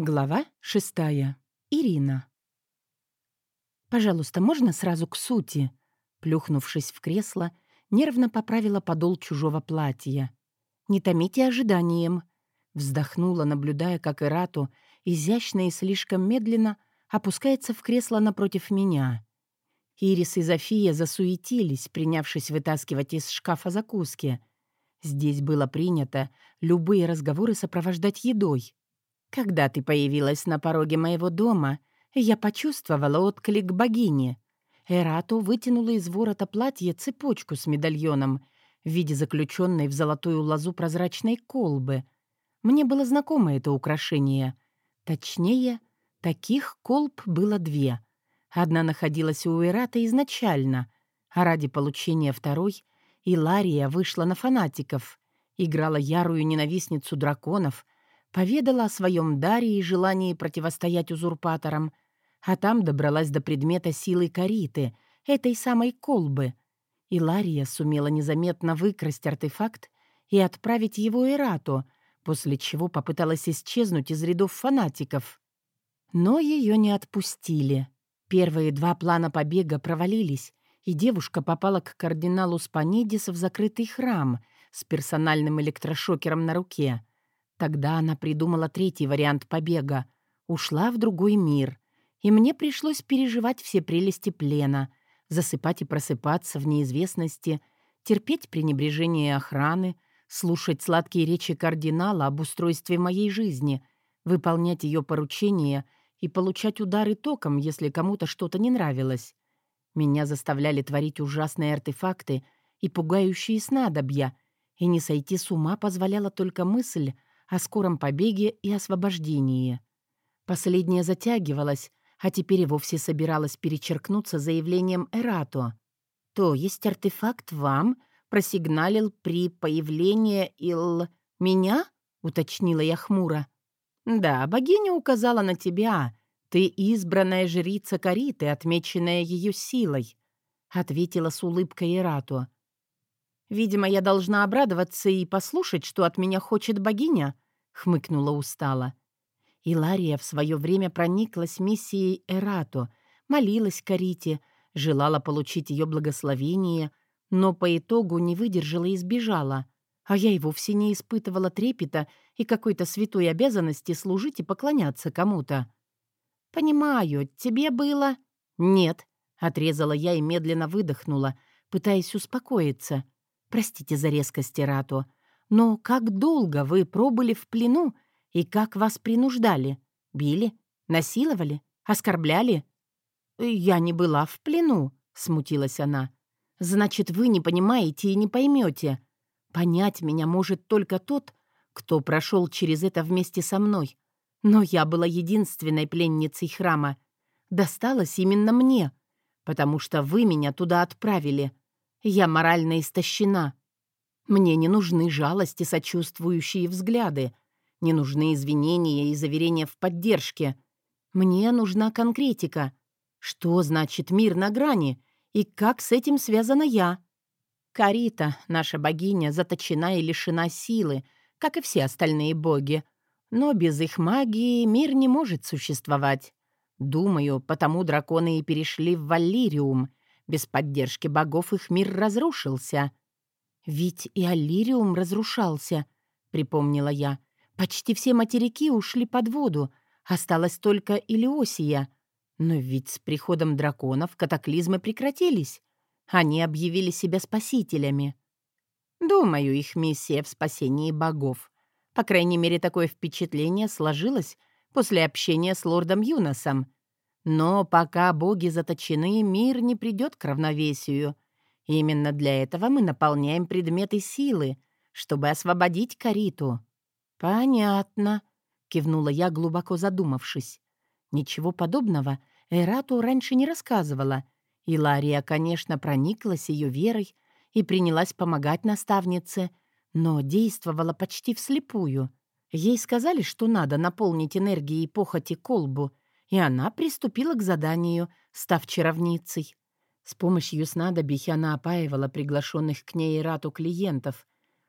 Глава шестая. Ирина. «Пожалуйста, можно сразу к сути?» Плюхнувшись в кресло, нервно поправила подол чужого платья. «Не томите ожиданием!» Вздохнула, наблюдая, как Ирату изящно и слишком медленно опускается в кресло напротив меня. Ирис и Зофия засуетились, принявшись вытаскивать из шкафа закуски. Здесь было принято любые разговоры сопровождать едой. Когда ты появилась на пороге моего дома, я почувствовала отклик богини. Эрату вытянула из ворота платья цепочку с медальоном в виде заключенной в золотую лозу прозрачной колбы. Мне было знакомо это украшение. Точнее, таких колб было две. Одна находилась у Эрата изначально, а ради получения второй Илария вышла на фанатиков, играла ярую ненавистницу драконов — поведала о своем даре и желании противостоять узурпаторам, а там добралась до предмета силы Кариты, этой самой колбы. И Лария сумела незаметно выкрасть артефакт и отправить его Эрату, после чего попыталась исчезнуть из рядов фанатиков. Но ее не отпустили. Первые два плана побега провалились, и девушка попала к кардиналу Спанидис в закрытый храм с персональным электрошокером на руке — Тогда она придумала третий вариант побега. Ушла в другой мир. И мне пришлось переживать все прелести плена, засыпать и просыпаться в неизвестности, терпеть пренебрежение охраны, слушать сладкие речи кардинала об устройстве моей жизни, выполнять ее поручения и получать удары током, если кому-то что-то не нравилось. Меня заставляли творить ужасные артефакты и пугающие снадобья, и не сойти с ума позволяла только мысль о скором побеге и освобождении. Последняя затягивалась, а теперь и вовсе собиралась перечеркнуться заявлением Эрато. «То есть артефакт вам просигналил при появлении Ил... меня?» — уточнила я хмуро. «Да, богиня указала на тебя. Ты избранная жрица Кариты, отмеченная ее силой», — ответила с улыбкой Эрато. «Видимо, я должна обрадоваться и послушать, что от меня хочет богиня», — хмыкнула устало. Илария в свое время прониклась миссией Эрато, молилась Карите, желала получить ее благословение, но по итогу не выдержала и сбежала. А я и вовсе не испытывала трепета и какой-то святой обязанности служить и поклоняться кому-то. «Понимаю, тебе было...» «Нет», — отрезала я и медленно выдохнула, пытаясь успокоиться — Простите за резкость, Рату, но как долго вы пробыли в плену и как вас принуждали? Били? Насиловали? Оскорбляли?» «Я не была в плену», — смутилась она. «Значит, вы не понимаете и не поймете. Понять меня может только тот, кто прошел через это вместе со мной. Но я была единственной пленницей храма. Досталось именно мне, потому что вы меня туда отправили. Я морально истощена. Мне не нужны жалости, сочувствующие взгляды, не нужны извинения и заверения в поддержке. Мне нужна конкретика. Что значит мир на грани и как с этим связана я? Карита, наша богиня, заточена и лишена силы, как и все остальные боги. Но без их магии мир не может существовать. Думаю, потому драконы и перешли в Валлириум — без поддержки богов их мир разрушился. «Ведь и Аллириум разрушался», — припомнила я. «Почти все материки ушли под воду, осталась только Илиосия. Но ведь с приходом драконов катаклизмы прекратились. Они объявили себя спасителями. Думаю, их миссия в спасении богов. По крайней мере, такое впечатление сложилось после общения с лордом Юносом. Но пока боги заточены, мир не придет к равновесию. Именно для этого мы наполняем предметы силы, чтобы освободить Кариту». «Понятно», — кивнула я, глубоко задумавшись. Ничего подобного Эрату раньше не рассказывала. И Лария, конечно, прониклась ее верой и принялась помогать наставнице, но действовала почти вслепую. Ей сказали, что надо наполнить энергией похоти колбу — и она приступила к заданию, став чаровницей. С помощью снадобий она опаивала приглашенных к ней рату клиентов,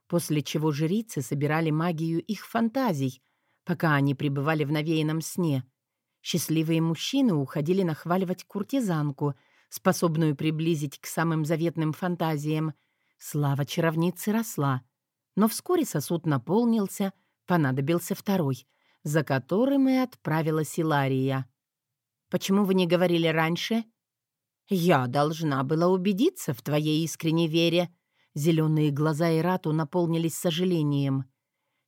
после чего жрицы собирали магию их фантазий, пока они пребывали в навеянном сне. Счастливые мужчины уходили нахваливать куртизанку, способную приблизить к самым заветным фантазиям. Слава чаровницы росла. Но вскоре сосуд наполнился, понадобился второй, за которым и отправилась Илария. «Почему вы не говорили раньше?» «Я должна была убедиться в твоей искренней вере». Зеленые глаза Ирату наполнились сожалением.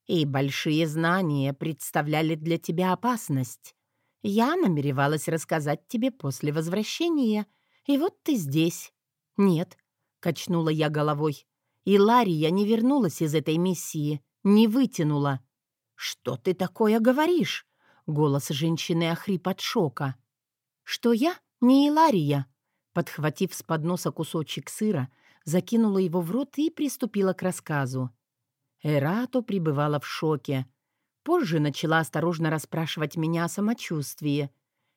«И большие знания представляли для тебя опасность. Я намеревалась рассказать тебе после возвращения, и вот ты здесь». «Нет», — качнула я головой. «И Лария не вернулась из этой миссии, не вытянула». «Что ты такое говоришь?» Голос женщины охрип от шока. «Что я? Не Илария?» Подхватив с подноса кусочек сыра, закинула его в рот и приступила к рассказу. Эрато пребывала в шоке. Позже начала осторожно расспрашивать меня о самочувствии.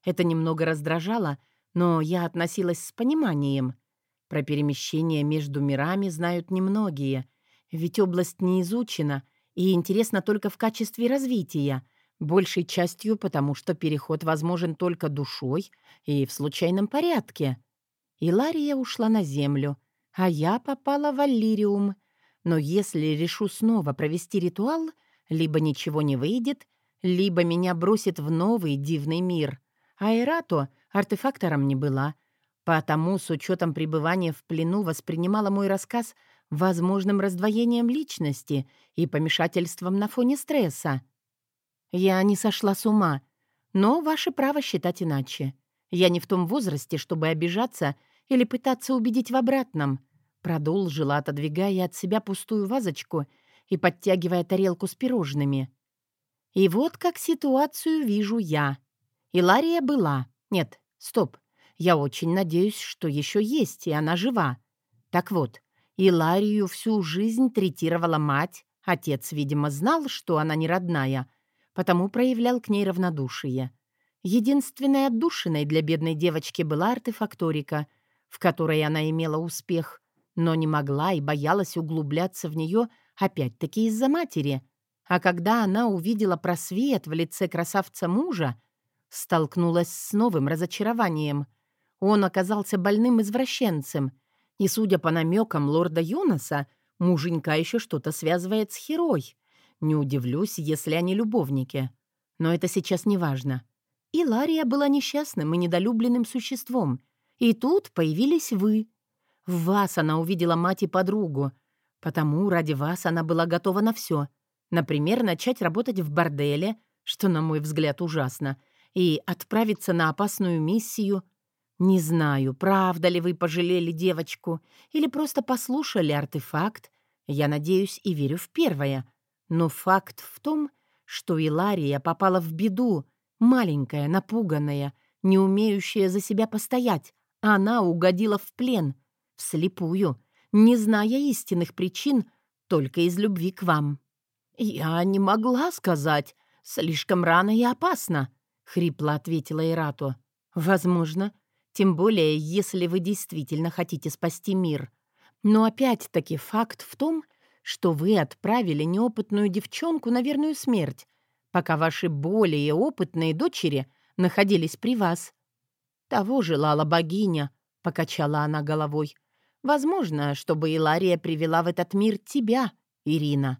Это немного раздражало, но я относилась с пониманием. Про перемещение между мирами знают немногие, ведь область не изучена и интересна только в качестве развития — большей частью потому, что переход возможен только душой и в случайном порядке. Илария ушла на землю, а я попала в Аллириум. Но если решу снова провести ритуал, либо ничего не выйдет, либо меня бросит в новый дивный мир. А Эрато артефактором не была, потому с учетом пребывания в плену воспринимала мой рассказ возможным раздвоением личности и помешательством на фоне стресса. Я не сошла с ума, но ваше право считать иначе. Я не в том возрасте, чтобы обижаться или пытаться убедить в обратном. Продолжила, отодвигая от себя пустую вазочку и подтягивая тарелку с пирожными. И вот как ситуацию вижу я. Илария была. Нет, стоп. Я очень надеюсь, что еще есть, и она жива. Так вот, Иларию всю жизнь третировала мать. Отец, видимо, знал, что она не родная, потому проявлял к ней равнодушие. Единственной отдушиной для бедной девочки была артефакторика, в которой она имела успех, но не могла и боялась углубляться в нее опять-таки из-за матери. А когда она увидела просвет в лице красавца мужа, столкнулась с новым разочарованием. Он оказался больным извращенцем, и, судя по намекам лорда Юноса, муженька еще что-то связывает с Херой — не удивлюсь, если они любовники. Но это сейчас не важно. И Лария была несчастным и недолюбленным существом. И тут появились вы. В вас она увидела мать и подругу. Потому ради вас она была готова на все. Например, начать работать в борделе, что, на мой взгляд, ужасно, и отправиться на опасную миссию. Не знаю, правда ли вы пожалели девочку или просто послушали артефакт. Я надеюсь и верю в первое — но факт в том, что Илария попала в беду, маленькая, напуганная, не умеющая за себя постоять. Она угодила в плен, вслепую, не зная истинных причин, только из любви к вам. «Я не могла сказать. Слишком рано и опасно», — хрипло ответила Ирато. «Возможно. Тем более, если вы действительно хотите спасти мир. Но опять-таки факт в том, что вы отправили неопытную девчонку на верную смерть, пока ваши более опытные дочери находились при вас. Того желала богиня, — покачала она головой. Возможно, чтобы Илария привела в этот мир тебя, Ирина.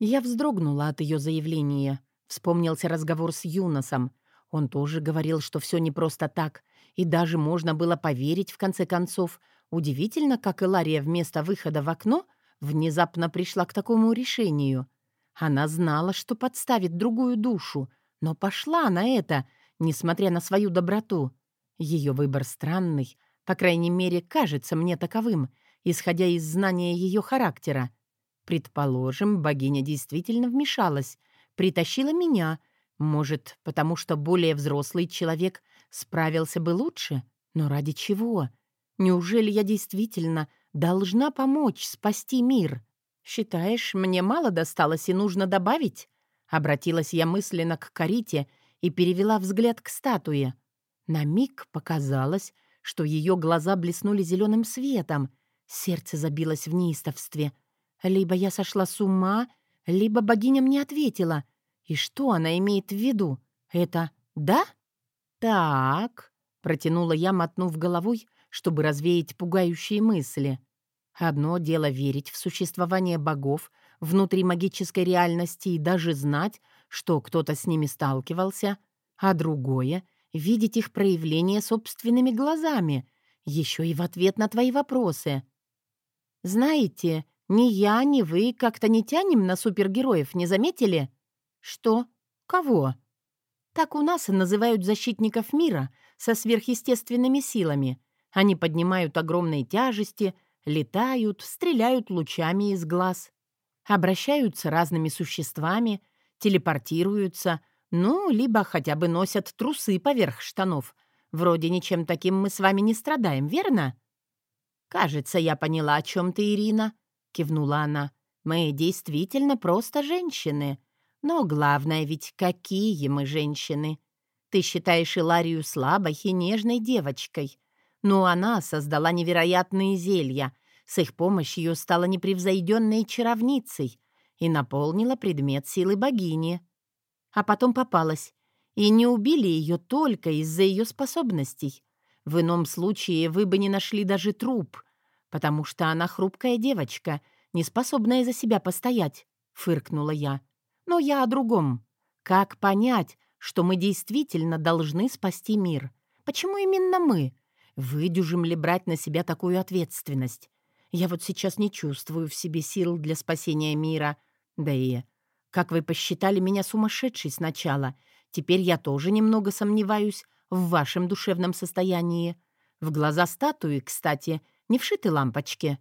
Я вздрогнула от ее заявления. Вспомнился разговор с Юносом. Он тоже говорил, что все не просто так, и даже можно было поверить в конце концов. Удивительно, как Илария вместо выхода в окно — внезапно пришла к такому решению. Она знала, что подставит другую душу, но пошла на это, несмотря на свою доброту. Ее выбор странный, по крайней мере, кажется мне таковым, исходя из знания ее характера. Предположим, богиня действительно вмешалась, притащила меня, может, потому что более взрослый человек справился бы лучше, но ради чего? Неужели я действительно должна помочь спасти мир. Считаешь, мне мало досталось и нужно добавить?» Обратилась я мысленно к Карите и перевела взгляд к статуе. На миг показалось, что ее глаза блеснули зеленым светом. Сердце забилось в неистовстве. Либо я сошла с ума, либо богиня мне ответила. И что она имеет в виду? Это «да»? «Так», — протянула я, мотнув головой, чтобы развеять пугающие мысли. «Одно дело верить в существование богов внутри магической реальности и даже знать, что кто-то с ними сталкивался, а другое — видеть их проявление собственными глазами, еще и в ответ на твои вопросы. Знаете, ни я, ни вы как-то не тянем на супергероев, не заметили? Что? Кого? Так у нас называют защитников мира со сверхъестественными силами. Они поднимают огромные тяжести, летают, стреляют лучами из глаз, обращаются разными существами, телепортируются, ну, либо хотя бы носят трусы поверх штанов. Вроде ничем таким мы с вами не страдаем, верно? «Кажется, я поняла, о чем ты, Ирина», — кивнула она. «Мы действительно просто женщины. Но главное ведь, какие мы женщины. Ты считаешь Иларию слабой и нежной девочкой. Но она создала невероятные зелья. С их помощью стала непревзойденной чаровницей и наполнила предмет силы богини. А потом попалась. И не убили ее только из-за ее способностей. В ином случае вы бы не нашли даже труп, потому что она хрупкая девочка, не способная за себя постоять», — фыркнула я. Но я о другом. Как понять, что мы действительно должны спасти мир? Почему именно мы? Выдюжим ли брать на себя такую ответственность? Я вот сейчас не чувствую в себе сил для спасения мира. Да и, как вы посчитали меня сумасшедшей сначала, теперь я тоже немного сомневаюсь в вашем душевном состоянии. В глаза статуи, кстати, не вшиты лампочки.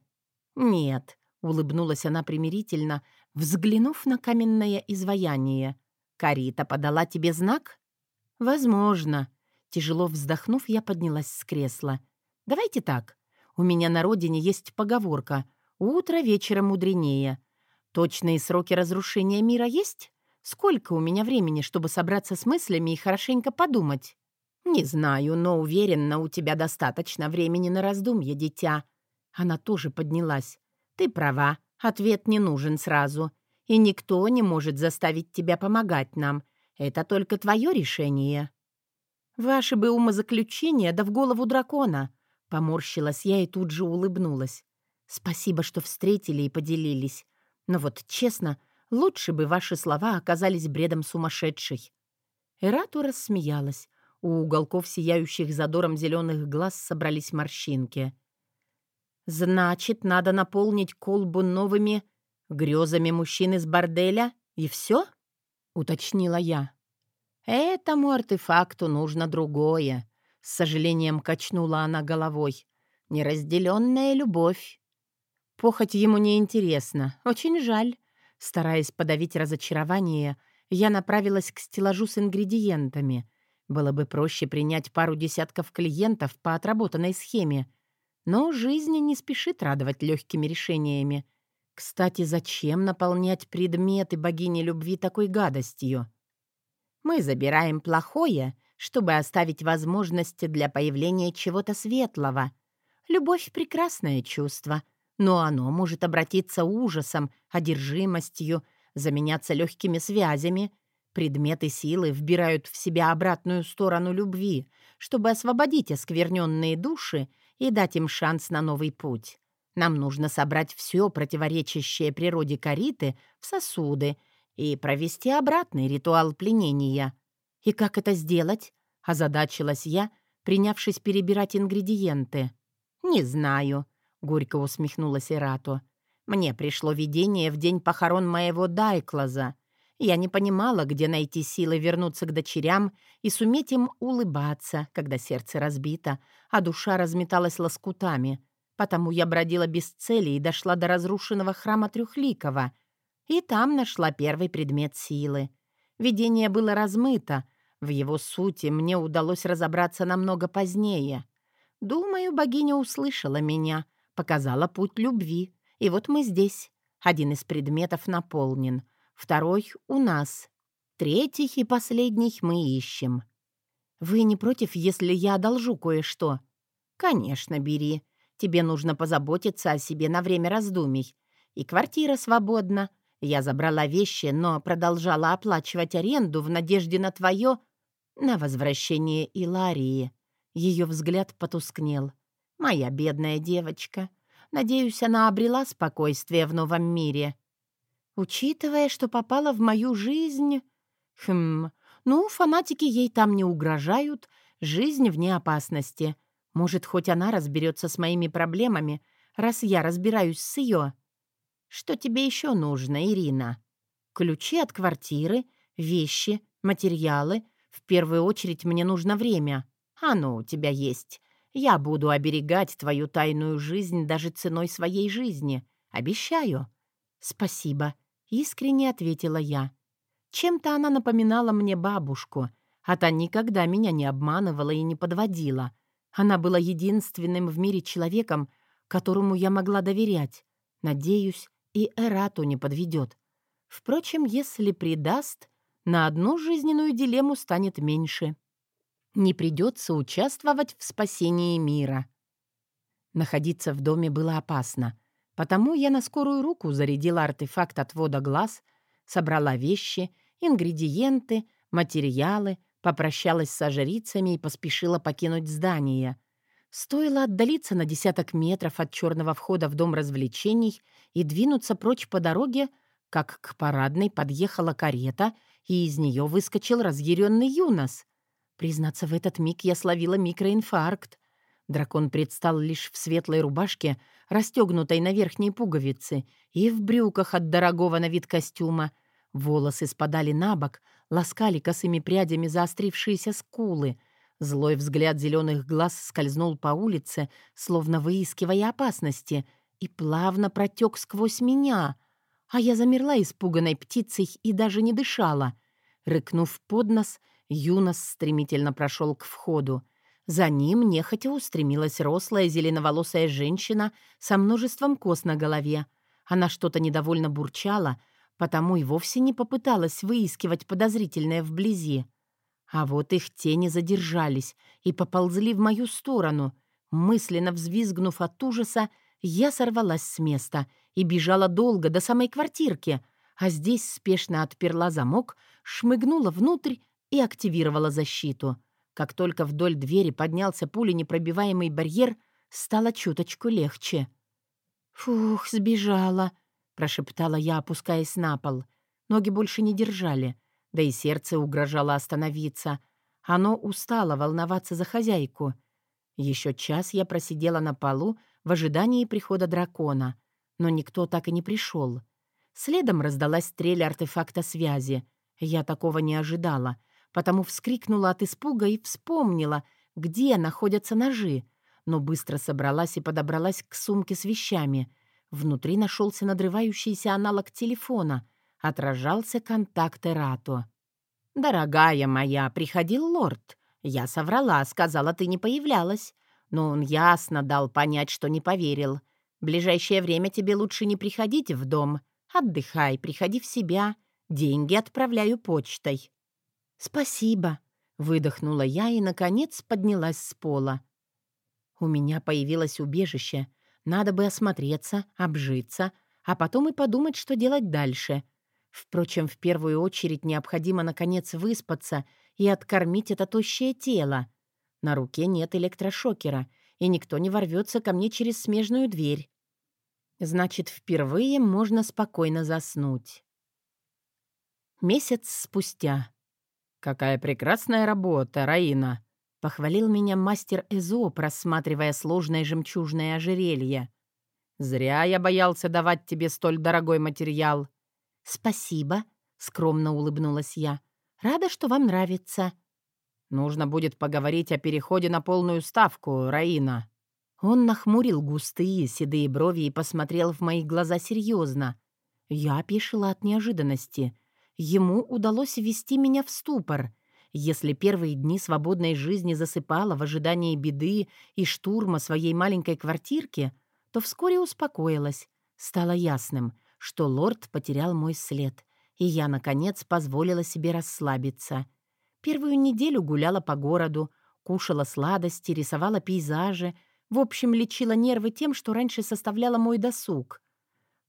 Нет, улыбнулась она примирительно, взглянув на каменное изваяние. «Карита подала тебе знак?» «Возможно». Тяжело вздохнув, я поднялась с кресла. «Давайте так. У меня на родине есть поговорка «Утро вечера мудренее». Точные сроки разрушения мира есть? Сколько у меня времени, чтобы собраться с мыслями и хорошенько подумать?» «Не знаю, но уверена, у тебя достаточно времени на раздумье, дитя». Она тоже поднялась. «Ты права. Ответ не нужен сразу. И никто не может заставить тебя помогать нам. Это только твое решение». «Ваши бы умозаключения, да в голову дракона!» Поморщилась я и тут же улыбнулась. «Спасибо, что встретили и поделились. Но вот честно, лучше бы ваши слова оказались бредом сумасшедшей». Эрату рассмеялась. У уголков сияющих задором зеленых глаз собрались морщинки. Значит, надо наполнить колбу новыми грезами мужчин из борделя, и все? Уточнила я. Этому артефакту нужно другое. С сожалением качнула она головой. Неразделенная любовь. Похоть ему не интересна. Очень жаль. Стараясь подавить разочарование, я направилась к стеллажу с ингредиентами. Было бы проще принять пару десятков клиентов по отработанной схеме, но жизнь не спешит радовать легкими решениями. Кстати, зачем наполнять предметы богини любви такой гадостью? Мы забираем плохое, чтобы оставить возможности для появления чего-то светлого. Любовь — прекрасное чувство, но оно может обратиться ужасом, одержимостью, заменяться легкими связями. Предметы силы вбирают в себя обратную сторону любви, чтобы освободить оскверненные души и дать им шанс на новый путь. Нам нужно собрать все противоречащее природе кориты в сосуды и провести обратный ритуал пленения. И как это сделать? Озадачилась я, принявшись перебирать ингредиенты. «Не знаю», — горько усмехнулась Ирато. «Мне пришло видение в день похорон моего Дайклаза. Я не понимала, где найти силы вернуться к дочерям и суметь им улыбаться, когда сердце разбито, а душа разметалась лоскутами. Потому я бродила без цели и дошла до разрушенного храма Трехликова. И там нашла первый предмет силы. Видение было размыто. В его сути мне удалось разобраться намного позднее. Думаю, богиня услышала меня, показала путь любви. И вот мы здесь. Один из предметов наполнен — второй — у нас. Третий и последний мы ищем. Вы не против, если я одолжу кое-что? Конечно, бери. Тебе нужно позаботиться о себе на время раздумий. И квартира свободна, Я забрала вещи, но продолжала оплачивать аренду в надежде на твое... на возвращение Иларии. Ее взгляд потускнел. «Моя бедная девочка. Надеюсь, она обрела спокойствие в новом мире. Учитывая, что попала в мою жизнь... Хм... Ну, фанатики ей там не угрожают, жизнь вне опасности. Может, хоть она разберется с моими проблемами, раз я разбираюсь с ее. Что тебе еще нужно, Ирина? Ключи от квартиры, вещи, материалы. В первую очередь мне нужно время. Оно у тебя есть. Я буду оберегать твою тайную жизнь даже ценой своей жизни. Обещаю». «Спасибо», — искренне ответила я. Чем-то она напоминала мне бабушку, а та никогда меня не обманывала и не подводила. Она была единственным в мире человеком, которому я могла доверять. Надеюсь, и Эрату не подведет. Впрочем, если предаст, на одну жизненную дилемму станет меньше не придется участвовать в спасении мира. Находиться в доме было опасно, потому я на скорую руку зарядила артефакт отвода глаз, собрала вещи, ингредиенты, материалы, попрощалась с жрицами и поспешила покинуть здание. Стоило отдалиться на десяток метров от черного входа в дом развлечений и двинуться прочь по дороге, как к парадной подъехала карета, и из нее выскочил разъяренный Юнос — Признаться, в этот миг я словила микроинфаркт. Дракон предстал лишь в светлой рубашке, расстегнутой на верхней пуговице, и в брюках от дорогого на вид костюма. Волосы спадали на бок, ласкали косыми прядями заострившиеся скулы. Злой взгляд зеленых глаз скользнул по улице, словно выискивая опасности, и плавно протек сквозь меня. А я замерла испуганной птицей и даже не дышала. Рыкнув под нос — Юнос стремительно прошел к входу. За ним нехотя устремилась рослая зеленоволосая женщина со множеством кос на голове. Она что-то недовольно бурчала, потому и вовсе не попыталась выискивать подозрительное вблизи. А вот их тени задержались и поползли в мою сторону. Мысленно взвизгнув от ужаса, я сорвалась с места и бежала долго до самой квартирки, а здесь спешно отперла замок, шмыгнула внутрь и активировала защиту. Как только вдоль двери поднялся пуленепробиваемый барьер, стало чуточку легче. «Фух, сбежала», — прошептала я, опускаясь на пол. Ноги больше не держали, да и сердце угрожало остановиться. Оно устало волноваться за хозяйку. Еще час я просидела на полу в ожидании прихода дракона, но никто так и не пришел. Следом раздалась стрель артефакта связи. Я такого не ожидала — потому вскрикнула от испуга и вспомнила, где находятся ножи, но быстро собралась и подобралась к сумке с вещами. Внутри нашелся надрывающийся аналог телефона. Отражался контакт Эрато. «Дорогая моя, приходил лорд. Я соврала, сказала, ты не появлялась. Но он ясно дал понять, что не поверил. В ближайшее время тебе лучше не приходить в дом. Отдыхай, приходи в себя. Деньги отправляю почтой. «Спасибо», — выдохнула я и, наконец, поднялась с пола. У меня появилось убежище. Надо бы осмотреться, обжиться, а потом и подумать, что делать дальше. Впрочем, в первую очередь необходимо, наконец, выспаться и откормить это тощее тело. На руке нет электрошокера, и никто не ворвется ко мне через смежную дверь. Значит, впервые можно спокойно заснуть. Месяц спустя. «Какая прекрасная работа, Раина!» — похвалил меня мастер Эзоп, рассматривая сложное жемчужное ожерелье. «Зря я боялся давать тебе столь дорогой материал». «Спасибо», — скромно улыбнулась я. «Рада, что вам нравится». «Нужно будет поговорить о переходе на полную ставку, Раина». Он нахмурил густые седые брови и посмотрел в мои глаза серьезно. Я опешила от неожиданности — Ему удалось ввести меня в ступор. Если первые дни свободной жизни засыпала в ожидании беды и штурма своей маленькой квартирки, то вскоре успокоилась. Стало ясным, что лорд потерял мой след, и я, наконец, позволила себе расслабиться. Первую неделю гуляла по городу, кушала сладости, рисовала пейзажи, в общем, лечила нервы тем, что раньше составляло мой досуг.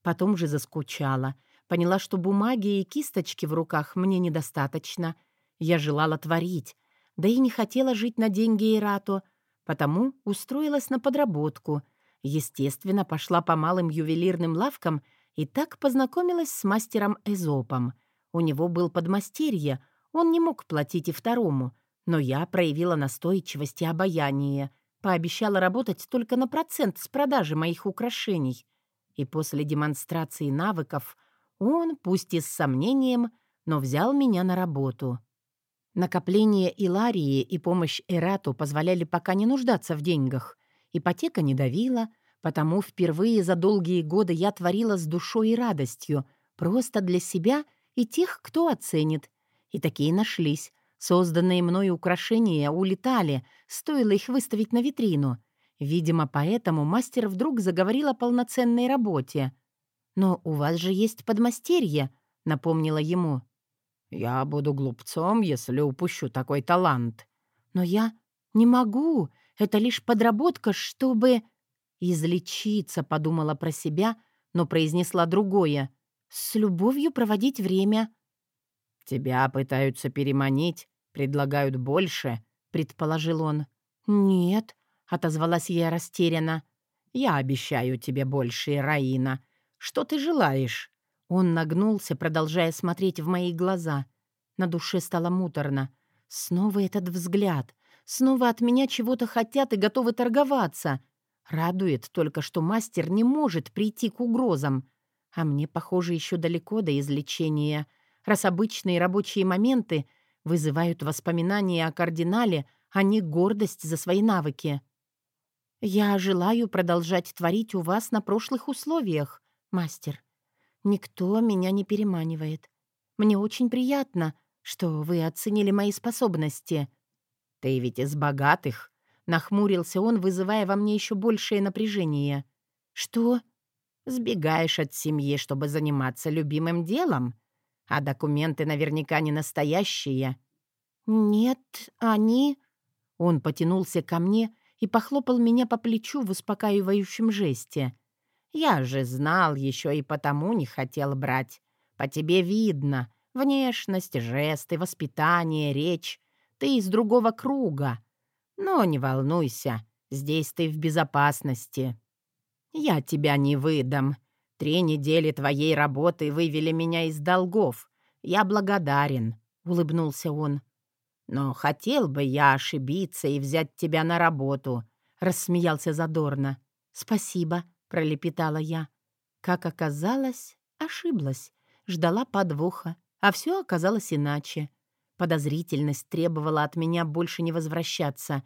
Потом же заскучала — Поняла, что бумаги и кисточки в руках мне недостаточно. Я желала творить, да и не хотела жить на деньги Ирато, потому устроилась на подработку. Естественно, пошла по малым ювелирным лавкам и так познакомилась с мастером Эзопом. У него был подмастерье, он не мог платить и второму, но я проявила настойчивость и обаяние, пообещала работать только на процент с продажи моих украшений. И после демонстрации навыков он, пусть и с сомнением, но взял меня на работу. Накопление Иларии и помощь Эрату позволяли пока не нуждаться в деньгах. Ипотека не давила, потому впервые за долгие годы я творила с душой и радостью, просто для себя и тех, кто оценит. И такие нашлись. Созданные мной украшения улетали, стоило их выставить на витрину. Видимо, поэтому мастер вдруг заговорил о полноценной работе — «Но у вас же есть подмастерье», — напомнила ему. «Я буду глупцом, если упущу такой талант». «Но я не могу. Это лишь подработка, чтобы...» «Излечиться», — подумала про себя, но произнесла другое. «С любовью проводить время». «Тебя пытаются переманить, предлагают больше», — предположил он. «Нет», — отозвалась я растерянно. «Я обещаю тебе больше, Раина. Что ты желаешь?» Он нагнулся, продолжая смотреть в мои глаза. На душе стало муторно. Снова этот взгляд. Снова от меня чего-то хотят и готовы торговаться. Радует только, что мастер не может прийти к угрозам. А мне, похоже, еще далеко до излечения, раз обычные рабочие моменты вызывают воспоминания о кардинале, а не гордость за свои навыки. «Я желаю продолжать творить у вас на прошлых условиях», «Мастер, никто меня не переманивает. Мне очень приятно, что вы оценили мои способности». «Ты ведь из богатых», — нахмурился он, вызывая во мне еще большее напряжение. «Что?» «Сбегаешь от семьи, чтобы заниматься любимым делом? А документы наверняка не настоящие». «Нет, они...» Он потянулся ко мне и похлопал меня по плечу в успокаивающем жесте. Я же знал еще и потому не хотел брать. По тебе видно. Внешность, жесты, воспитание, речь. Ты из другого круга. Но не волнуйся, здесь ты в безопасности. Я тебя не выдам. Три недели твоей работы вывели меня из долгов. Я благодарен, — улыбнулся он. Но хотел бы я ошибиться и взять тебя на работу, — рассмеялся задорно. Спасибо, — пролепетала я. Как оказалось, ошиблась. Ждала подвоха, а все оказалось иначе. Подозрительность требовала от меня больше не возвращаться.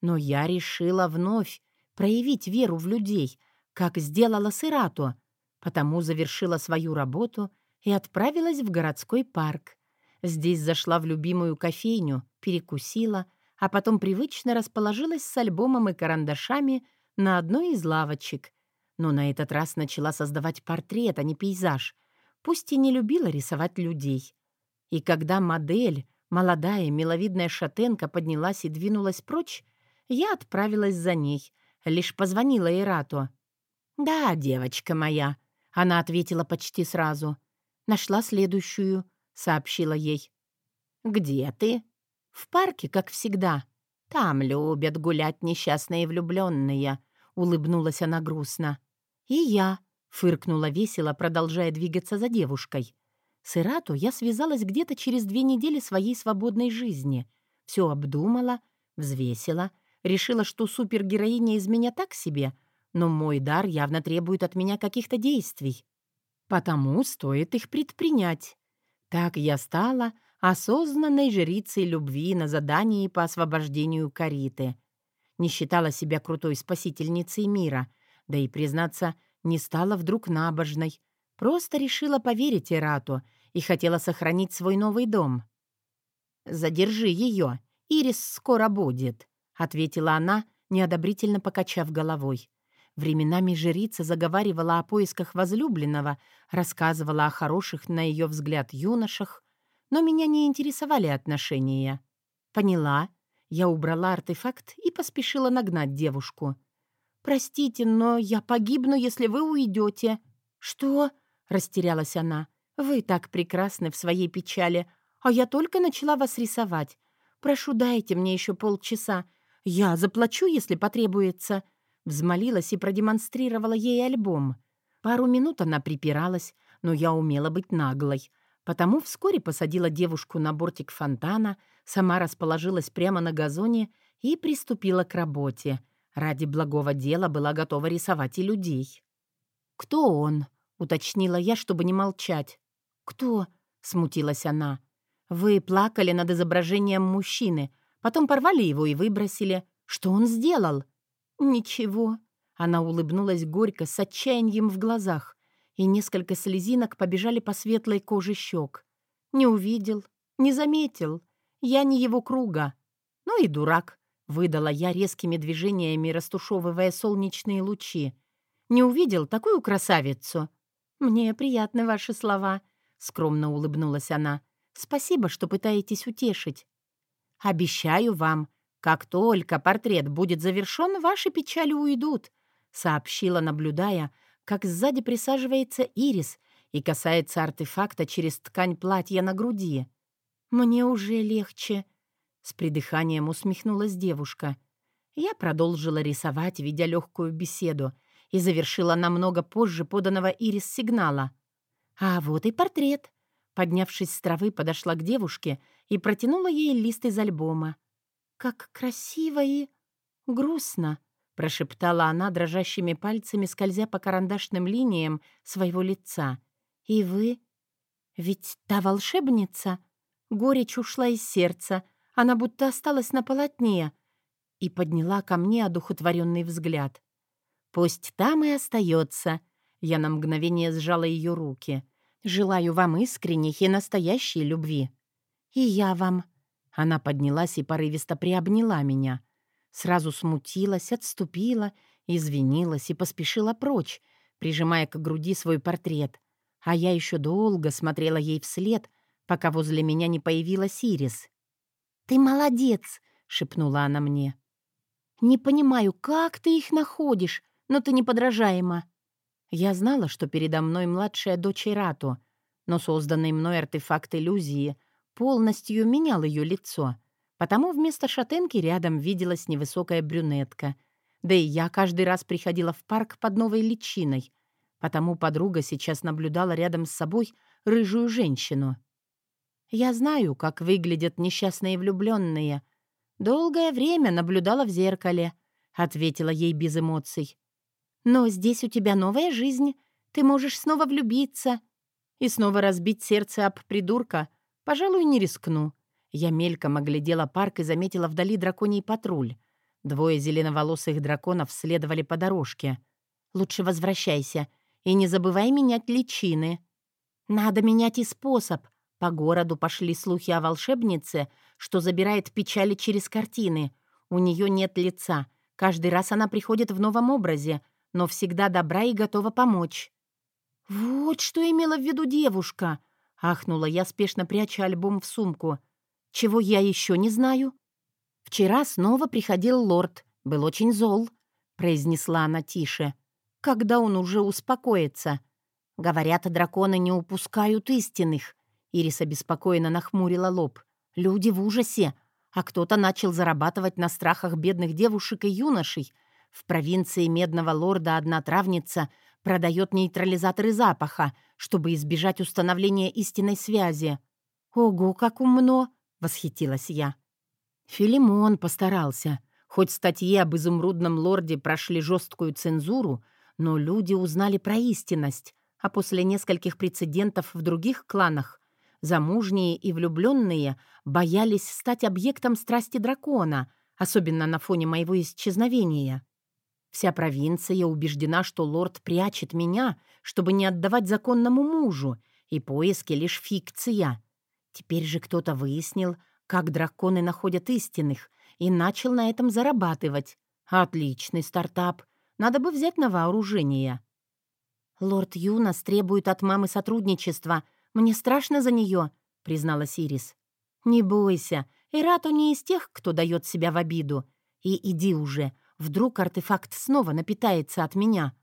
Но я решила вновь проявить веру в людей, как сделала Сырату, потому завершила свою работу и отправилась в городской парк. Здесь зашла в любимую кофейню, перекусила, а потом привычно расположилась с альбомом и карандашами на одной из лавочек но на этот раз начала создавать портрет, а не пейзаж, пусть и не любила рисовать людей. И когда модель, молодая, миловидная шатенка, поднялась и двинулась прочь, я отправилась за ней, лишь позвонила Ирату. «Да, девочка моя», — она ответила почти сразу. «Нашла следующую», — сообщила ей. «Где ты?» «В парке, как всегда. Там любят гулять несчастные влюбленные», — улыбнулась она грустно. «И я», — фыркнула весело, продолжая двигаться за девушкой. С Ирату я связалась где-то через две недели своей свободной жизни. Все обдумала, взвесила, решила, что супергероиня из меня так себе, но мой дар явно требует от меня каких-то действий. Потому стоит их предпринять. Так я стала осознанной жрицей любви на задании по освобождению Кариты. Не считала себя крутой спасительницей мира — да и, признаться, не стала вдруг набожной. Просто решила поверить Ирату и хотела сохранить свой новый дом. «Задержи ее, Ирис скоро будет», — ответила она, неодобрительно покачав головой. Временами жрица заговаривала о поисках возлюбленного, рассказывала о хороших, на ее взгляд, юношах, но меня не интересовали отношения. Поняла. Я убрала артефакт и поспешила нагнать девушку. «Простите, но я погибну, если вы уйдете». «Что?» — растерялась она. Вы так прекрасны в своей печали, а я только начала вас рисовать. Прошу, дайте мне еще полчаса. Я заплачу, если потребуется». Взмолилась и продемонстрировала ей альбом. Пару минут она припиралась, но я умела быть наглой. Потому вскоре посадила девушку на бортик фонтана, сама расположилась прямо на газоне и приступила к работе. Ради благого дела была готова рисовать и людей. «Кто он?» — уточнила я, чтобы не молчать. «Кто?» — смутилась она. «Вы плакали над изображением мужчины, потом порвали его и выбросили. Что он сделал?» «Ничего». Она улыбнулась горько, с отчаянием в глазах, и несколько слезинок побежали по светлой коже щек. «Не увидел, не заметил. Я не его круга. Ну и дурак», — выдала я резкими движениями, растушевывая солнечные лучи. «Не увидел такую красавицу». «Мне приятны ваши слова», — скромно улыбнулась она. «Спасибо, что пытаетесь утешить. Обещаю вам, как только портрет будет завершен, ваши печали уйдут», — сообщила, наблюдая, как сзади присаживается Ирис и касается артефакта через ткань платья на груди. «Мне уже легче», — с придыханием усмехнулась девушка. Я продолжила рисовать, ведя легкую беседу, и завершила намного позже поданного Ирис сигнала. «А вот и портрет». Поднявшись с травы, подошла к девушке и протянула ей лист из альбома. «Как красиво и грустно», — прошептала она дрожащими пальцами, скользя по карандашным линиям своего лица. «И вы? Ведь та волшебница? Горечь ушла из сердца, она будто осталась на полотне» и подняла ко мне одухотворенный взгляд. «Пусть там и остается», — я на мгновение сжала ее руки. «Желаю вам искренних и настоящей любви». «И я вам». Она поднялась и порывисто приобняла меня. Сразу смутилась, отступила, извинилась и поспешила прочь, прижимая к груди свой портрет. А я еще долго смотрела ей вслед, пока возле меня не появилась Ирис. «Ты молодец!» — шепнула она мне. «Не понимаю, как ты их находишь, но ты неподражаема». Я знала, что передо мной младшая дочь Ирату, но созданный мной артефакт иллюзии полностью менял ее лицо, потому вместо шатенки рядом виделась невысокая брюнетка. Да и я каждый раз приходила в парк под новой личиной, потому подруга сейчас наблюдала рядом с собой рыжую женщину. Я знаю, как выглядят несчастные влюбленные. Долгое время наблюдала в зеркале, ответила ей без эмоций. Но здесь у тебя новая жизнь. Ты можешь снова влюбиться. И снова разбить сердце об придурка. Пожалуй, не рискну. Я мельком оглядела парк и заметила вдали драконий патруль. Двое зеленоволосых драконов следовали по дорожке. «Лучше возвращайся и не забывай менять личины». «Надо менять и способ». По городу пошли слухи о волшебнице, что забирает печали через картины. У нее нет лица. Каждый раз она приходит в новом образе — но всегда добра и готова помочь». «Вот что имела в виду девушка!» — ахнула я, спешно пряча альбом в сумку. «Чего я еще не знаю?» «Вчера снова приходил лорд. Был очень зол», — произнесла она тише. «Когда он уже успокоится?» «Говорят, драконы не упускают истинных». Ирис обеспокоенно нахмурила лоб. «Люди в ужасе, а кто-то начал зарабатывать на страхах бедных девушек и юношей, в провинции Медного Лорда одна травница продает нейтрализаторы запаха, чтобы избежать установления истинной связи. «Ого, как умно!» — восхитилась я. Филимон постарался. Хоть статьи об изумрудном лорде прошли жесткую цензуру, но люди узнали про истинность, а после нескольких прецедентов в других кланах замужние и влюбленные боялись стать объектом страсти дракона, особенно на фоне моего исчезновения. Вся провинция убеждена, что лорд прячет меня, чтобы не отдавать законному мужу, и поиски лишь фикция. Теперь же кто-то выяснил, как драконы находят истинных, и начал на этом зарабатывать. Отличный стартап. Надо бы взять на вооружение. «Лорд Юнас требует от мамы сотрудничества. Мне страшно за нее», — признала Сирис. «Не бойся. Эрату не из тех, кто дает себя в обиду. И иди уже. Вдруг артефакт снова напитается от меня.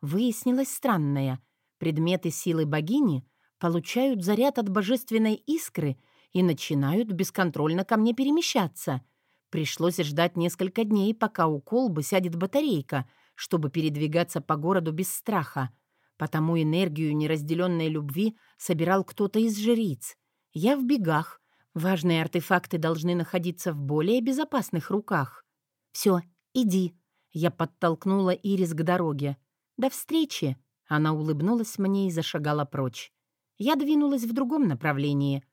Выяснилось странное. Предметы силы богини получают заряд от божественной искры и начинают бесконтрольно ко мне перемещаться. Пришлось ждать несколько дней, пока у колбы сядет батарейка, чтобы передвигаться по городу без страха. Потому энергию неразделенной любви собирал кто-то из жриц. Я в бегах. Важные артефакты должны находиться в более безопасных руках. «Все, иди». Я подтолкнула Ирис к дороге. «До встречи!» Она улыбнулась мне и зашагала прочь. Я двинулась в другом направлении.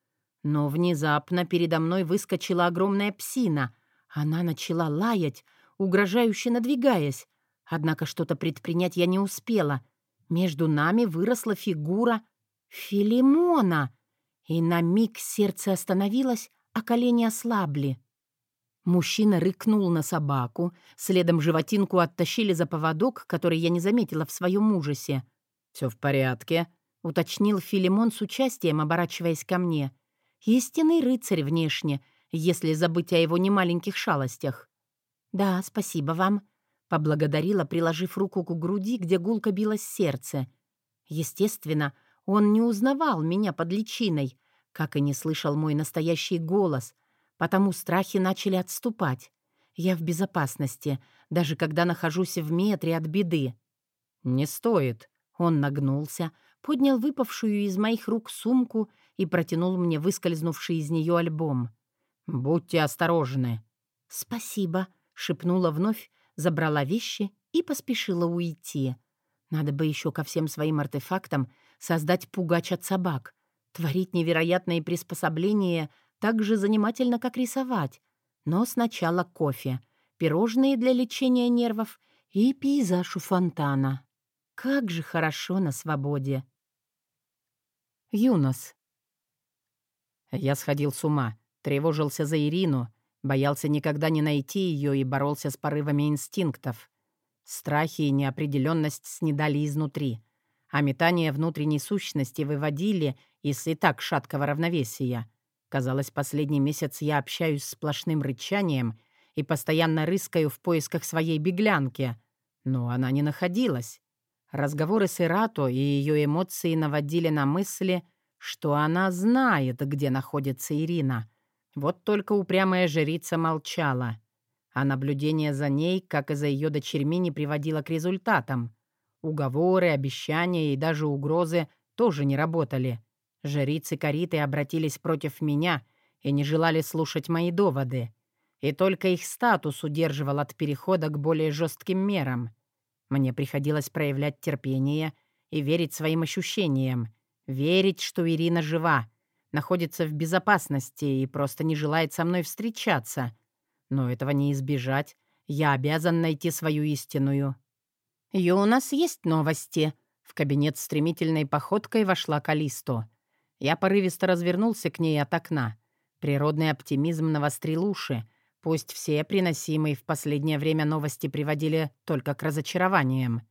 Но внезапно передо мной выскочила огромная псина. Она начала лаять, угрожающе надвигаясь. Однако что-то предпринять я не успела. Между нами выросла фигура Филимона. И на миг сердце остановилось, а колени ослабли. Мужчина рыкнул на собаку, следом животинку оттащили за поводок, который я не заметила в своем ужасе. «Все в порядке», — уточнил Филимон с участием, оборачиваясь ко мне. «Истинный рыцарь внешне, если забыть о его немаленьких шалостях». «Да, спасибо вам», — поблагодарила, приложив руку к груди, где гулко билось сердце. Естественно, он не узнавал меня под личиной, как и не слышал мой настоящий голос — потому страхи начали отступать. Я в безопасности, даже когда нахожусь в метре от беды. «Не стоит». Он нагнулся, поднял выпавшую из моих рук сумку и протянул мне выскользнувший из нее альбом. «Будьте осторожны». «Спасибо», — шепнула вновь, забрала вещи и поспешила уйти. Надо бы еще ко всем своим артефактам создать пугач от собак, творить невероятные приспособления — так же занимательно, как рисовать. Но сначала кофе, пирожные для лечения нервов и пейзаж у фонтана. Как же хорошо на свободе. Юнос. Я сходил с ума, тревожился за Ирину, боялся никогда не найти ее и боролся с порывами инстинктов. Страхи и неопределенность снедали изнутри, а метания внутренней сущности выводили из и так шаткого равновесия. Казалось, последний месяц я общаюсь с сплошным рычанием и постоянно рыскаю в поисках своей беглянки. Но она не находилась. Разговоры с Ирато и ее эмоции наводили на мысли, что она знает, где находится Ирина. Вот только упрямая жрица молчала. А наблюдение за ней, как и за ее дочерьми, не приводило к результатам. Уговоры, обещания и даже угрозы тоже не работали. Жрицы Кариты обратились против меня и не желали слушать мои доводы. И только их статус удерживал от перехода к более жестким мерам. Мне приходилось проявлять терпение и верить своим ощущениям. Верить, что Ирина жива, находится в безопасности и просто не желает со мной встречаться. Но этого не избежать. Я обязан найти свою истинную. «И у нас есть новости». В кабинет стремительной походкой вошла Калисто. Я порывисто развернулся к ней от окна. Природный оптимизм навострил уши. Пусть все приносимые в последнее время новости приводили только к разочарованиям.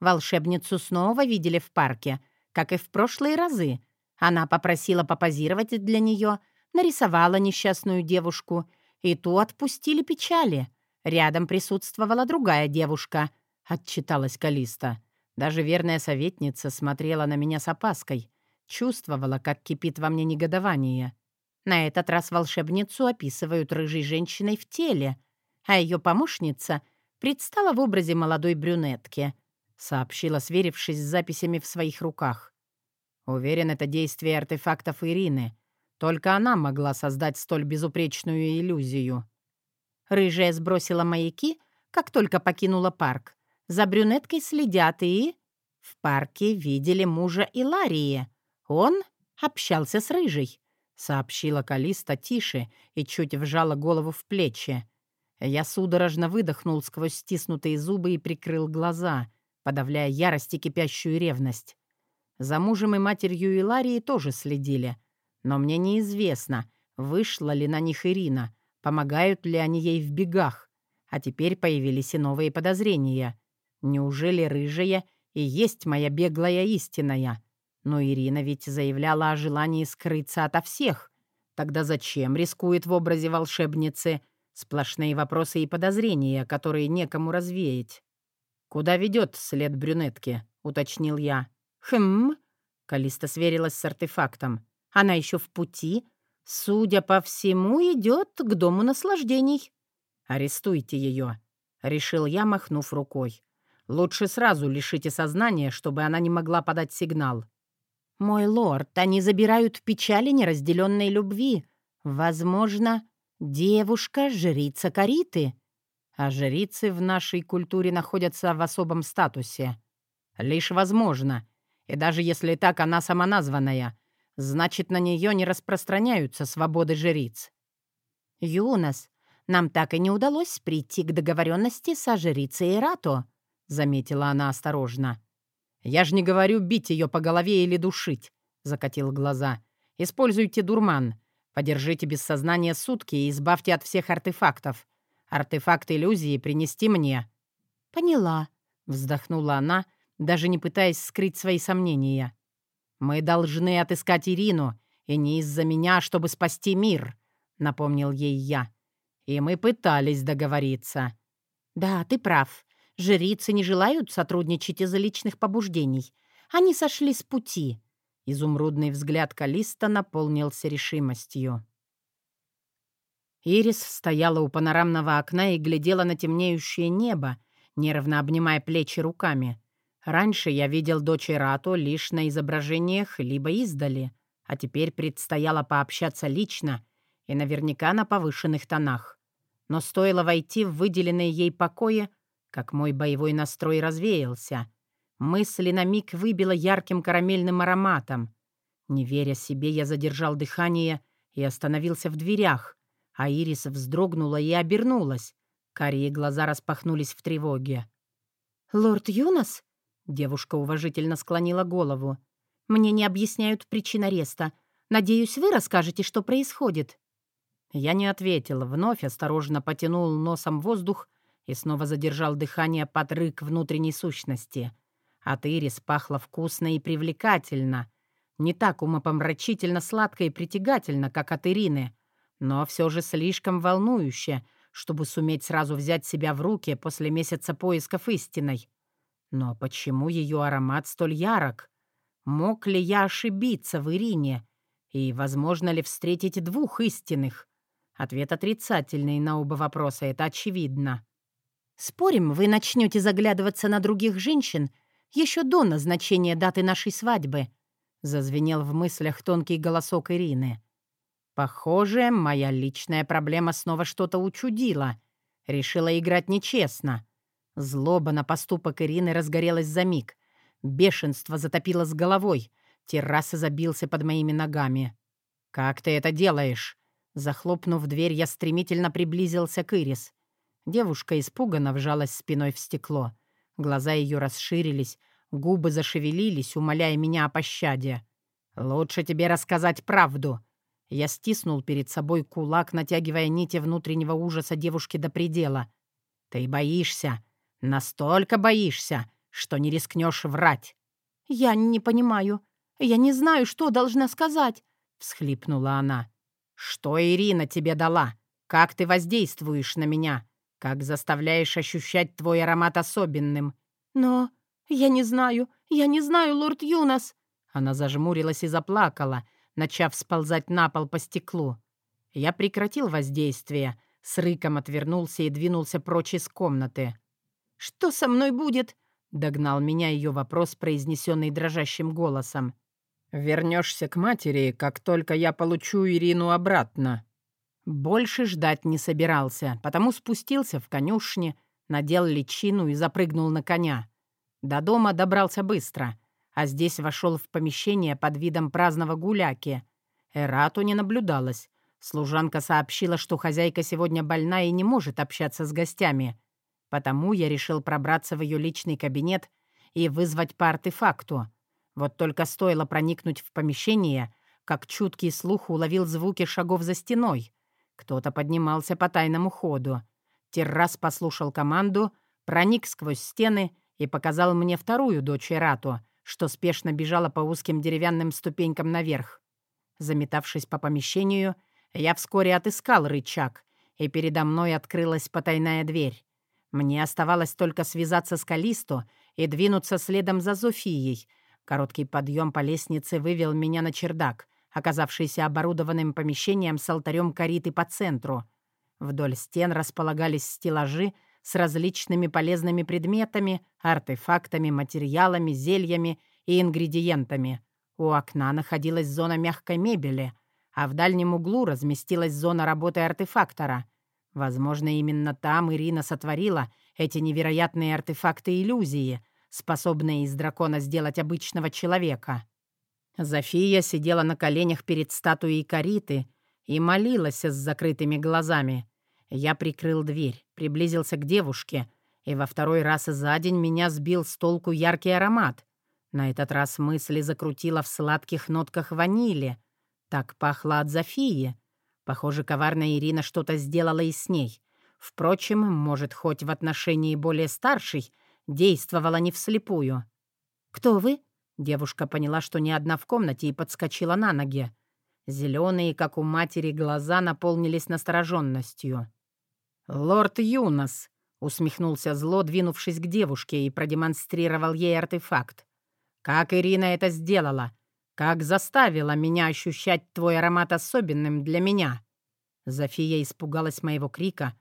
Волшебницу снова видели в парке, как и в прошлые разы. Она попросила попозировать для нее, нарисовала несчастную девушку, и ту отпустили печали. Рядом присутствовала другая девушка, — отчиталась Калиста. Даже верная советница смотрела на меня с опаской. Чувствовала, как кипит во мне негодование. На этот раз волшебницу описывают рыжей женщиной в теле, а ее помощница предстала в образе молодой брюнетки, сообщила, сверившись с записями в своих руках. Уверен, это действие артефактов Ирины. Только она могла создать столь безупречную иллюзию. Рыжая сбросила маяки, как только покинула парк. За брюнеткой следят и... В парке видели мужа Иларии. «Он общался с Рыжей», — сообщила Калиста тише и чуть вжала голову в плечи. Я судорожно выдохнул сквозь стиснутые зубы и прикрыл глаза, подавляя ярость и кипящую ревность. За мужем и матерью Иларии тоже следили. Но мне неизвестно, вышла ли на них Ирина, помогают ли они ей в бегах. А теперь появились и новые подозрения. Неужели рыжая и есть моя беглая истинная? Но Ирина ведь заявляла о желании скрыться ото всех. Тогда зачем рискует в образе волшебницы? Сплошные вопросы и подозрения, которые некому развеять. «Куда ведет след брюнетки?» — уточнил я. «Хм...» Калиста сверилась с артефактом. «Она еще в пути. Судя по всему, идет к дому наслаждений». «Арестуйте ее», — решил я, махнув рукой. «Лучше сразу лишите сознания, чтобы она не могла подать сигнал». «Мой лорд, они забирают печали неразделенной любви. Возможно, девушка — жрица Кариты». А жрицы в нашей культуре находятся в особом статусе. Лишь возможно. И даже если так она самоназванная, значит, на нее не распространяются свободы жриц. «Юнос, нам так и не удалось прийти к договоренности со жрицей Эрато», — заметила она осторожно. «Я же не говорю бить ее по голове или душить», — закатил глаза. «Используйте дурман. Подержите без сознания сутки и избавьте от всех артефактов. Артефакт иллюзии принести мне». «Поняла», — вздохнула она, даже не пытаясь скрыть свои сомнения. «Мы должны отыскать Ирину, и не из-за меня, чтобы спасти мир», — напомнил ей я. «И мы пытались договориться». «Да, ты прав. Жрицы не желают сотрудничать из-за личных побуждений. Они сошли с пути». Изумрудный взгляд Калиста наполнился решимостью. Ирис стояла у панорамного окна и глядела на темнеющее небо, нервно обнимая плечи руками. Раньше я видел дочь Рату лишь на изображениях либо издали, а теперь предстояло пообщаться лично и наверняка на повышенных тонах. Но стоило войти в выделенные ей покои, как мой боевой настрой развеялся. Мысли на миг выбило ярким карамельным ароматом. Не веря себе, я задержал дыхание и остановился в дверях, а Ирис вздрогнула и обернулась. Карие глаза распахнулись в тревоге. «Лорд Юнос?» — девушка уважительно склонила голову. «Мне не объясняют причин ареста. Надеюсь, вы расскажете, что происходит». Я не ответил, вновь осторожно потянул носом воздух и снова задержал дыхание под рык внутренней сущности. От Ирис пахло вкусно и привлекательно. Не так умопомрачительно сладко и притягательно, как от Ирины — но все же слишком волнующе, чтобы суметь сразу взять себя в руки после месяца поисков истиной. Но почему ее аромат столь ярок? Мог ли я ошибиться в Ирине? И возможно ли встретить двух истинных? Ответ отрицательный на оба вопроса, это очевидно. «Спорим, вы начнете заглядываться на других женщин еще до назначения даты нашей свадьбы?» зазвенел в мыслях тонкий голосок Ирины. Похоже, моя личная проблема снова что-то учудила. Решила играть нечестно. Злоба на поступок Ирины разгорелась за миг. Бешенство затопило с головой. Терраса забился под моими ногами. «Как ты это делаешь?» Захлопнув дверь, я стремительно приблизился к Ирис. Девушка испуганно вжалась спиной в стекло. Глаза ее расширились, губы зашевелились, умоляя меня о пощаде. «Лучше тебе рассказать правду», я стиснул перед собой кулак, натягивая нити внутреннего ужаса девушки до предела. «Ты боишься, настолько боишься, что не рискнешь врать». «Я не понимаю. Я не знаю, что должна сказать», — всхлипнула она. «Что Ирина тебе дала? Как ты воздействуешь на меня? Как заставляешь ощущать твой аромат особенным?» «Но я не знаю, я не знаю, лорд Юнос». Она зажмурилась и заплакала, начав сползать на пол по стеклу. Я прекратил воздействие, с рыком отвернулся и двинулся прочь из комнаты. «Что со мной будет?» — догнал меня ее вопрос, произнесенный дрожащим голосом. «Вернешься к матери, как только я получу Ирину обратно». Больше ждать не собирался, потому спустился в конюшне, надел личину и запрыгнул на коня. До дома добрался быстро — а здесь вошел в помещение под видом праздного гуляки. Эрату не наблюдалось. Служанка сообщила, что хозяйка сегодня больна и не может общаться с гостями. Потому я решил пробраться в ее личный кабинет и вызвать по артефакту. Вот только стоило проникнуть в помещение, как чуткий слух уловил звуки шагов за стеной. Кто-то поднимался по тайному ходу. Террас послушал команду, проник сквозь стены и показал мне вторую дочь Эрату — что спешно бежала по узким деревянным ступенькам наверх. Заметавшись по помещению, я вскоре отыскал рычаг, и передо мной открылась потайная дверь. Мне оставалось только связаться с Калисто и двинуться следом за Зофией, Короткий подъем по лестнице вывел меня на чердак, оказавшийся оборудованным помещением с алтарем кариты по центру. Вдоль стен располагались стеллажи с различными полезными предметами, артефактами, материалами, зельями и ингредиентами. У окна находилась зона мягкой мебели, а в дальнем углу разместилась зона работы артефактора. Возможно, именно там Ирина сотворила эти невероятные артефакты иллюзии, способные из дракона сделать обычного человека. Зофия сидела на коленях перед статуей Кариты и молилась с закрытыми глазами. Я прикрыл дверь, приблизился к девушке, и во второй раз за день меня сбил с толку яркий аромат. На этот раз мысли закрутила в сладких нотках ванили. Так пахло от Зофии. Похоже, коварная Ирина что-то сделала и с ней. Впрочем, может, хоть в отношении более старшей действовала не вслепую. «Кто вы?» Девушка поняла, что не одна в комнате, и подскочила на ноги. Зеленые, как у матери, глаза наполнились настороженностью. «Лорд Юнос», — усмехнулся зло, двинувшись к девушке, и продемонстрировал ей артефакт. «Как Ирина это сделала? Как заставила меня ощущать твой аромат особенным для меня?» Зофия испугалась моего крика,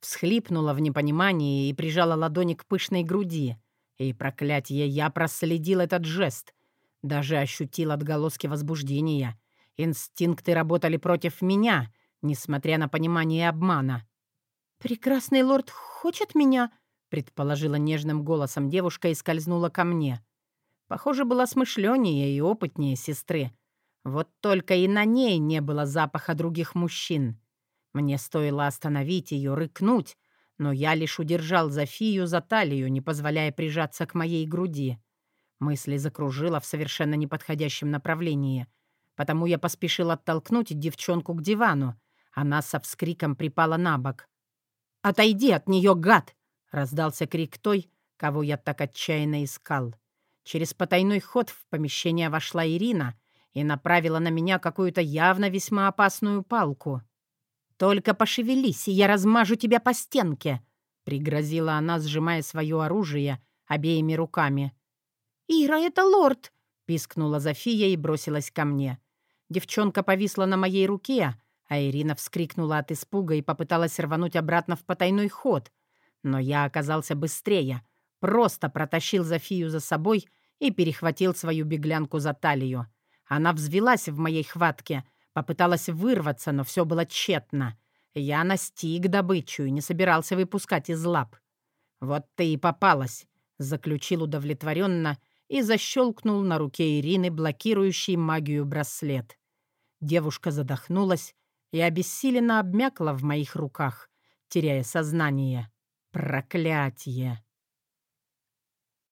всхлипнула в непонимании и прижала ладони к пышной груди. И, проклятье, я проследил этот жест. Даже ощутил отголоски возбуждения. Инстинкты работали против меня, несмотря на понимание обмана. «Прекрасный лорд хочет меня?» — предположила нежным голосом девушка и скользнула ко мне. Похоже, была смышленнее и опытнее сестры. Вот только и на ней не было запаха других мужчин. Мне стоило остановить ее, рыкнуть, но я лишь удержал Зофию за талию, не позволяя прижаться к моей груди. Мысли закружила в совершенно неподходящем направлении, потому я поспешил оттолкнуть девчонку к дивану. Она со вскриком припала на бок. «Отойди от нее, гад!» — раздался крик той, кого я так отчаянно искал. Через потайной ход в помещение вошла Ирина и направила на меня какую-то явно весьма опасную палку. «Только пошевелись, и я размажу тебя по стенке!» — пригрозила она, сжимая свое оружие обеими руками. «Ира, это лорд!» — пискнула Зофия и бросилась ко мне. Девчонка повисла на моей руке, а Ирина вскрикнула от испуга и попыталась рвануть обратно в потайной ход. Но я оказался быстрее, просто протащил Зофию за собой и перехватил свою беглянку за талию. Она взвелась в моей хватке — Попыталась вырваться, но все было тщетно. Я настиг добычу и не собирался выпускать из лап. «Вот ты и попалась», — заключил удовлетворенно и защелкнул на руке Ирины блокирующий магию браслет. Девушка задохнулась и обессиленно обмякла в моих руках, теряя сознание. «Проклятие!»